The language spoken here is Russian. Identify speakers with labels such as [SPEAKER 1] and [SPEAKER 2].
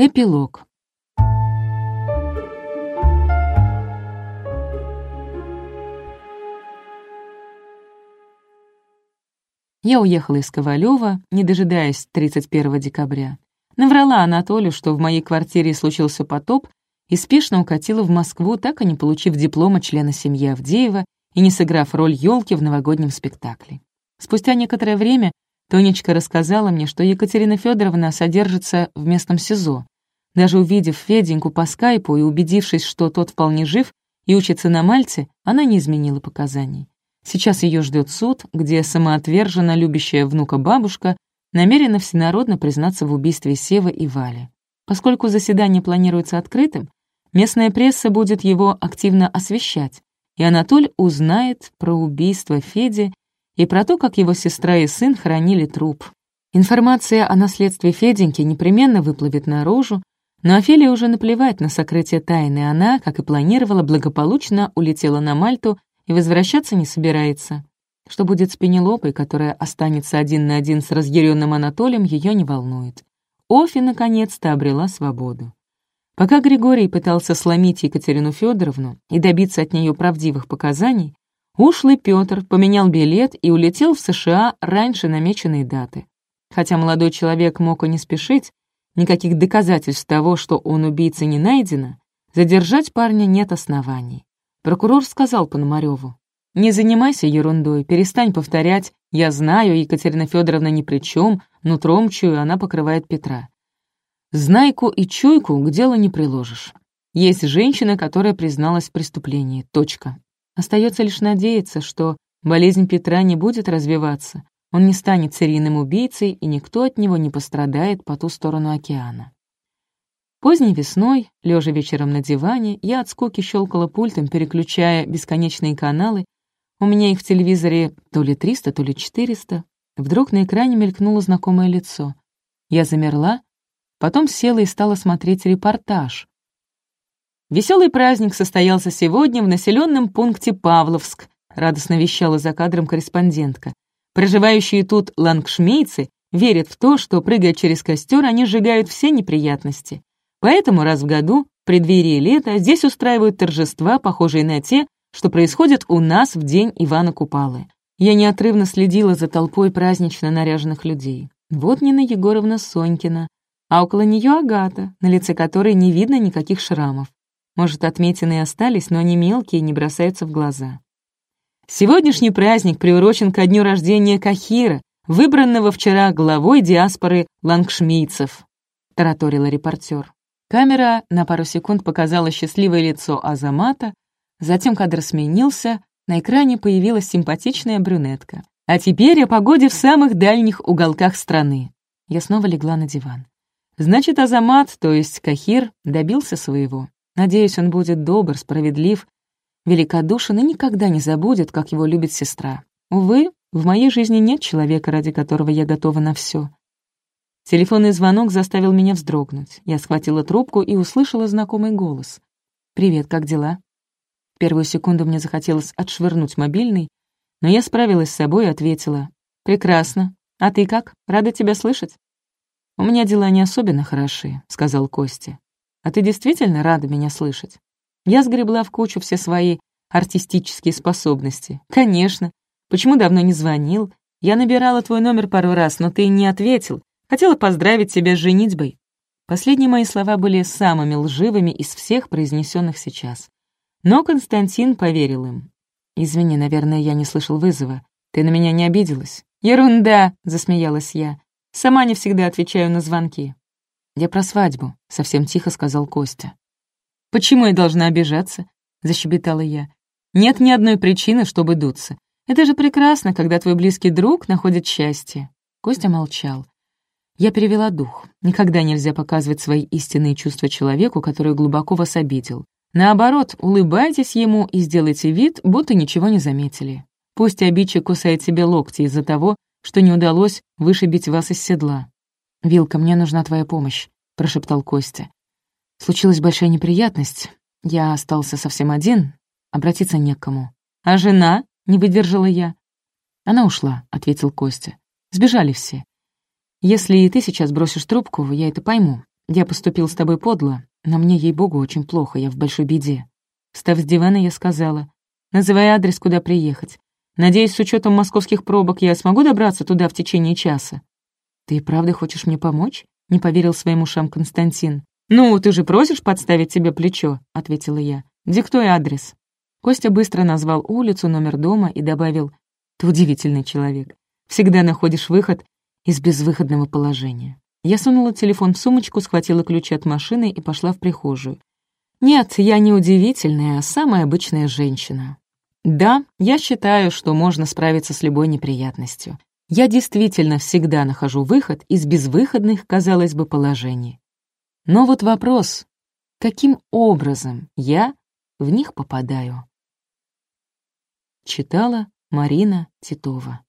[SPEAKER 1] Эпилог. Я уехала из Ковалева, не дожидаясь 31 декабря. Наврала Анатолию, что в моей квартире случился потоп, и спешно укатила в Москву, так и не получив диплома члена семьи Авдеева и не сыграв роль елки в новогоднем спектакле. Спустя некоторое время Тонечка рассказала мне, что Екатерина Федоровна содержится в местном СИЗО. Даже увидев Феденьку по скайпу и убедившись, что тот вполне жив и учится на Мальте, она не изменила показаний. Сейчас ее ждет суд, где самоотверженно любящая внука бабушка намерена всенародно признаться в убийстве Севы и Вали. Поскольку заседание планируется открытым, местная пресса будет его активно освещать, и Анатоль узнает про убийство Феди и про то, как его сестра и сын хранили труп. Информация о наследстве Феденьки непременно выплывет наружу, но Офелии уже наплевать на сокрытие тайны. Она, как и планировала, благополучно улетела на Мальту и возвращаться не собирается. Что будет с Пенелопой, которая останется один на один с разъяренным Анатолием, ее не волнует. Офи наконец-то обрела свободу. Пока Григорий пытался сломить Екатерину Федоровну и добиться от нее правдивых показаний, Ушлый Петр поменял билет и улетел в США раньше намеченной даты. Хотя молодой человек мог и не спешить, никаких доказательств того, что он убийца, не найдено, задержать парня нет оснований. Прокурор сказал Пономарёву, «Не занимайся ерундой, перестань повторять, я знаю, Екатерина Федоровна ни при чем, нутром чую, она покрывает Петра. Знайку и чуйку к делу не приложишь. Есть женщина, которая призналась в преступлении. Точка. Остается лишь надеяться, что болезнь Петра не будет развиваться, он не станет серийным убийцей, и никто от него не пострадает по ту сторону океана. Поздней весной, лежа вечером на диване, я от скуки щелкала пультом, переключая бесконечные каналы. У меня их в телевизоре то ли 300, то ли 400. Вдруг на экране мелькнуло знакомое лицо. Я замерла, потом села и стала смотреть репортаж. Веселый праздник состоялся сегодня в населенном пункте Павловск, радостно вещала за кадром корреспондентка. Проживающие тут лангшмейцы верят в то, что, прыгая через костер, они сжигают все неприятности. Поэтому раз в году, в преддверии лета, здесь устраивают торжества, похожие на те, что происходят у нас в день Ивана Купалы. Я неотрывно следила за толпой празднично наряженных людей. Вот Нина Егоровна Сонькина, а около нее Агата, на лице которой не видно никаких шрамов. Может, отметины и остались, но они мелкие и не бросаются в глаза. Сегодняшний праздник приурочен ко дню рождения Кахира, выбранного вчера главой диаспоры лангшмийцев, тараторила репортер. Камера на пару секунд показала счастливое лицо Азамата, затем кадр сменился, на экране появилась симпатичная брюнетка. А теперь о погоде в самых дальних уголках страны. Я снова легла на диван. Значит, Азамат, то есть Кахир, добился своего. Надеюсь, он будет добр, справедлив, великодушен и никогда не забудет, как его любит сестра. Увы, в моей жизни нет человека, ради которого я готова на все. Телефонный звонок заставил меня вздрогнуть. Я схватила трубку и услышала знакомый голос. «Привет, как дела?» В первую секунду мне захотелось отшвырнуть мобильный, но я справилась с собой и ответила. «Прекрасно. А ты как? Рада тебя слышать?» «У меня дела не особенно хороши», — сказал Костя. А ты действительно рада меня слышать? Я сгребла в кучу все свои артистические способности. Конечно. Почему давно не звонил? Я набирала твой номер пару раз, но ты не ответил. Хотела поздравить тебя с женитьбой. Последние мои слова были самыми лживыми из всех произнесенных сейчас. Но Константин поверил им. «Извини, наверное, я не слышал вызова. Ты на меня не обиделась?» «Ерунда!» — засмеялась я. «Сама не всегда отвечаю на звонки». «Я про свадьбу», — совсем тихо сказал Костя. «Почему я должна обижаться?» — защебетала я. «Нет ни одной причины, чтобы дуться. Это же прекрасно, когда твой близкий друг находит счастье». Костя молчал. Я перевела дух. Никогда нельзя показывать свои истинные чувства человеку, который глубоко вас обидел. Наоборот, улыбайтесь ему и сделайте вид, будто ничего не заметили. Пусть обидчик кусает себе локти из-за того, что не удалось вышибить вас из седла. «Вилка, мне нужна твоя помощь», — прошептал Костя. «Случилась большая неприятность. Я остался совсем один, обратиться не к кому». «А жена?» — не выдержала я. «Она ушла», — ответил Костя. «Сбежали все. Если и ты сейчас бросишь трубку, я это пойму. Я поступил с тобой подло, но мне, ей-богу, очень плохо, я в большой беде. Встав с дивана, я сказала, «Называй адрес, куда приехать. Надеюсь, с учетом московских пробок я смогу добраться туда в течение часа». «Ты правда хочешь мне помочь?» — не поверил своим ушам Константин. «Ну, ты же просишь подставить тебе плечо», — ответила я. «Диктуй адрес». Костя быстро назвал улицу, номер дома и добавил, «Ты удивительный человек. Всегда находишь выход из безвыходного положения». Я сунула телефон в сумочку, схватила ключи от машины и пошла в прихожую. Нет, я не удивительная, а самая обычная женщина. Да, я считаю, что можно справиться с любой неприятностью. Я действительно всегда нахожу выход из безвыходных, казалось бы, положений. Но вот вопрос, каким образом я в них попадаю? Читала Марина Титова